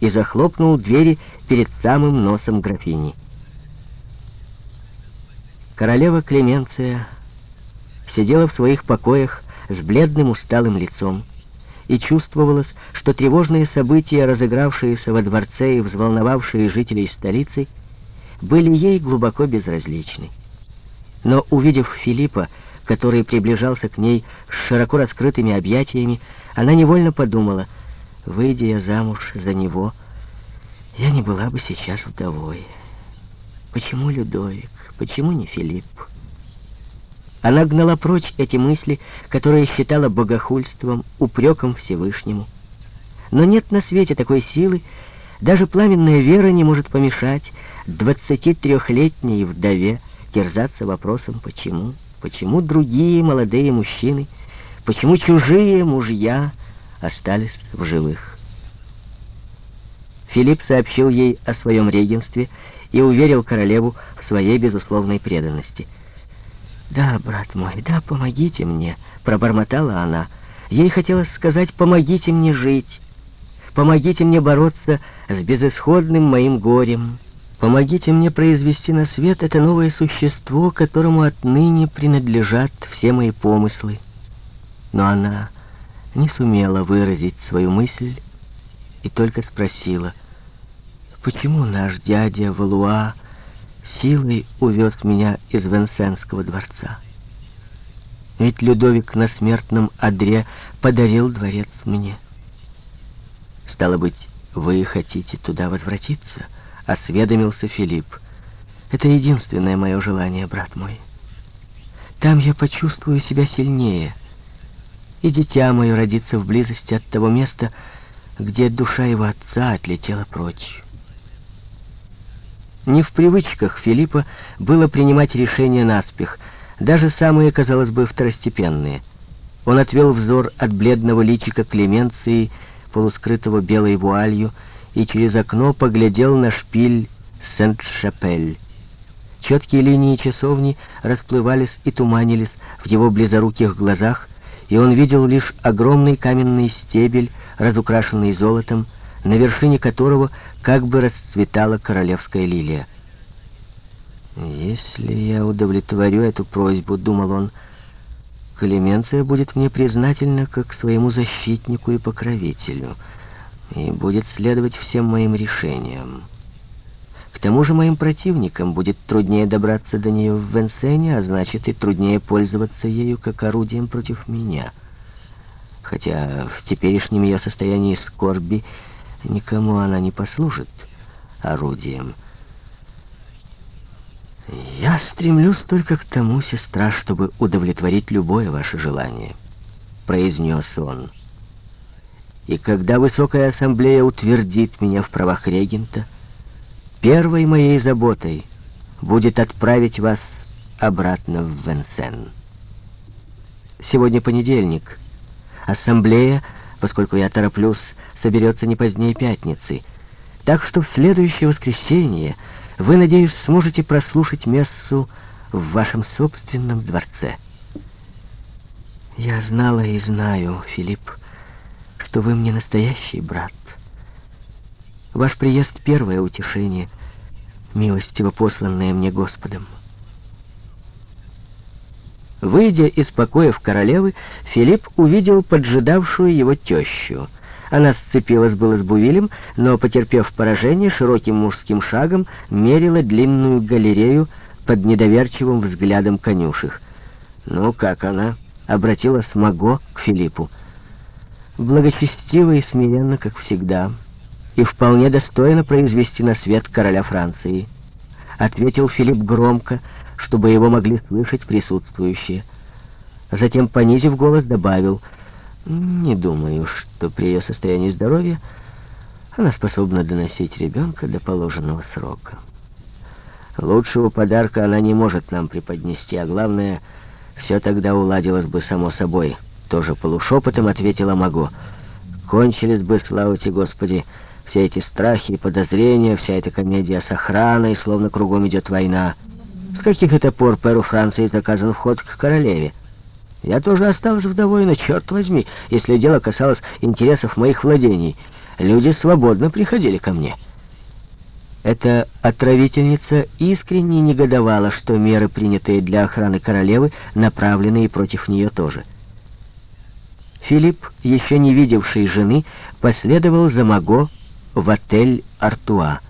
и захлопнул двери перед самым носом графини. Королева Клеменция сидела в своих покоях с бледным усталым лицом, и чувствовалось, что тревожные события, разыгравшиеся во дворце и взволновавшие жителей столицы, были ей глубоко безразличны. Но, увидев Филиппа, который приближался к ней с широко раскрытыми объятиями, она невольно подумала, выйдя я замуж за него, я не была бы сейчас вдовой. Почему Людовик? Почему не Филипп? Она гнала прочь эти мысли, которые считала богохульством, упреком Всевышнему. Но нет на свете такой силы, даже пламенная вера не может помешать 23-летней вдове терзаться вопросом «почему?». Почему другие молодые мужчины, почему чужие мужья остались в живых? Филипп сообщил ей о своем регенстве и уверил королеву в своей безусловной преданности. «Да, брат мой, да, помогите мне», — пробормотала она. Ей хотелось сказать «помогите мне жить, помогите мне бороться с безысходным моим горем». Помогите мне произвести на свет это новое существо, которому отныне принадлежат все мои помыслы. Но она не сумела выразить свою мысль и только спросила, почему наш дядя Валуа силой увез меня из Венсенского дворца? Ведь Людовик на смертном одре подарил дворец мне. Стало быть, вы хотите туда возвратиться?» осведомился Филипп. «Это единственное мое желание, брат мой. Там я почувствую себя сильнее, и дитя мое родится в близости от того места, где душа его отца отлетела прочь». Не в привычках Филиппа было принимать решения наспех, даже самые, казалось бы, второстепенные. Он отвел взор от бледного личика Клеменции, полускрытого белой вуалью, и через окно поглядел на шпиль Сент-Шапель. Четкие линии часовни расплывались и туманились в его близоруких глазах, и он видел лишь огромный каменный стебель, разукрашенный золотом, на вершине которого как бы расцветала королевская лилия. «Если я удовлетворю эту просьбу, — думал он, — Клеменция будет мне признательна как своему защитнику и покровителю» и будет следовать всем моим решениям. К тому же моим противникам будет труднее добраться до нее в Венсене, а значит и труднее пользоваться ею как орудием против меня. Хотя в теперешнем ее состоянии скорби никому она не послужит орудием. «Я стремлюсь только к тому, сестра, чтобы удовлетворить любое ваше желание», — произнес он. И когда Высокая Ассамблея утвердит меня в правах регента, первой моей заботой будет отправить вас обратно в Венсен. Сегодня понедельник. Ассамблея, поскольку я тороплюсь, соберется не позднее пятницы. Так что в следующее воскресенье вы, надеюсь, сможете прослушать мессу в вашем собственном дворце. Я знала и знаю, Филипп, что вы мне настоящий брат. Ваш приезд — первое утешение, милостиво посланное мне Господом. Выйдя из покоев королевы, Филипп увидел поджидавшую его тещу. Она сцепилась было с Бувилем, но, потерпев поражение, широким мужским шагом мерила длинную галерею под недоверчивым взглядом конюшек. «Ну, как она?» — обратилась Маго к Филиппу благочестиво и смиренно, как всегда, и вполне достойно произвести на свет короля Франции, ответил Филипп громко, чтобы его могли слышать присутствующие. Затем, понизив голос, добавил, «Не думаю, что при ее состоянии здоровья она способна доносить ребенка до положенного срока. Лучшего подарка она не может нам преподнести, а главное, все тогда уладилось бы само собой». Тоже полушепотом ответила Маго. Кончились бы, слава тебе, Господи, все эти страхи и подозрения, вся эта комедия с охраной, словно кругом идет война. С каких это пор Перу Франции заказан вход к королеве? Я тоже осталась вдовой, но черт возьми, если дело касалось интересов моих владений. Люди свободно приходили ко мне. Эта отравительница искренне негодовала, что меры, принятые для охраны королевы, направлены и против нее тоже. Филипп, еще не видевший жены, последовал за Маго в отель Артуа.